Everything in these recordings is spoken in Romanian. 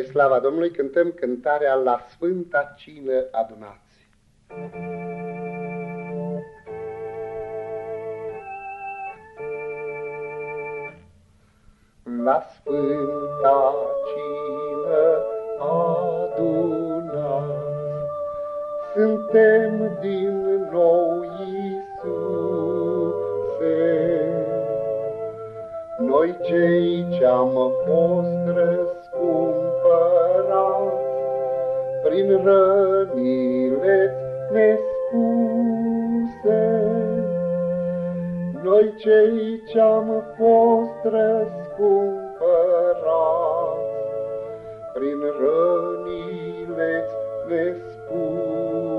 Spre slava Domnului cântăm cântarea La Sfânta Cină Adunați. La Sfânta Cină adunați, Suntem din nou Iisuse, Noi cei ce-am fost răscumpărați, prin rănile nespuse. Noi cei ce-am fost răscumpărați, prin rănile nespuse.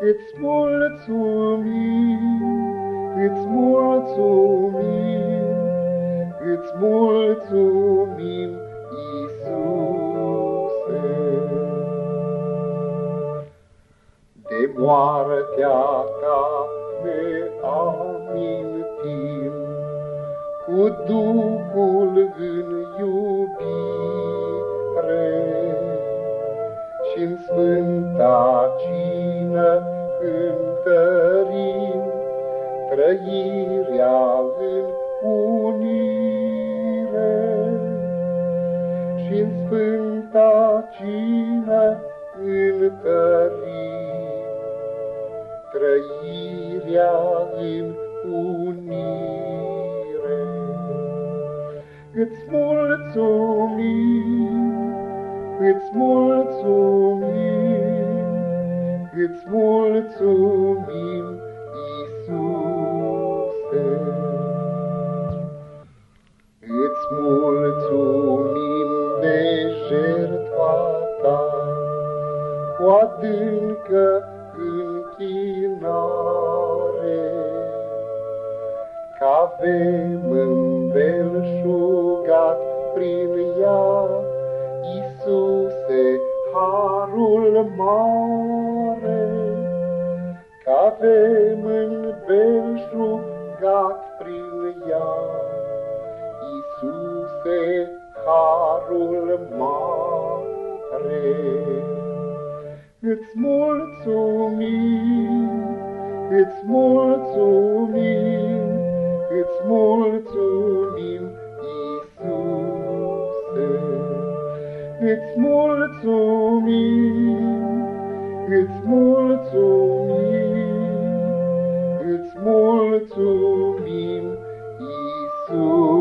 Îți mulțumim, îți mulțumim, îți mulțumim, De moartea ta ne amintim, Cu Duhul în iubire, Și-n Sfânta Cină întărim Trăirea în unire. Și-n Sfânta Cină întărim trăirea în unire. Îți mulțumim, îți mulțumim, îți mulțumim, Iisuse. Îți mulțumim de jertfa ta, cu adâncă avem îmbelșugat prin ea, Iisuse, harul mare, Că avem îmbelșugat prin ea, Iisuse, harul mare. Îți mulțumim, îți mulțumim, îți mulțumim, Iisuse. Îți mulțumim, îți mulțumim, îți mulțumim, Iisuse.